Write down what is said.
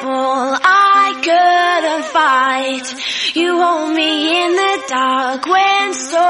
devil I couldn't fight. You hold me in the dark when storms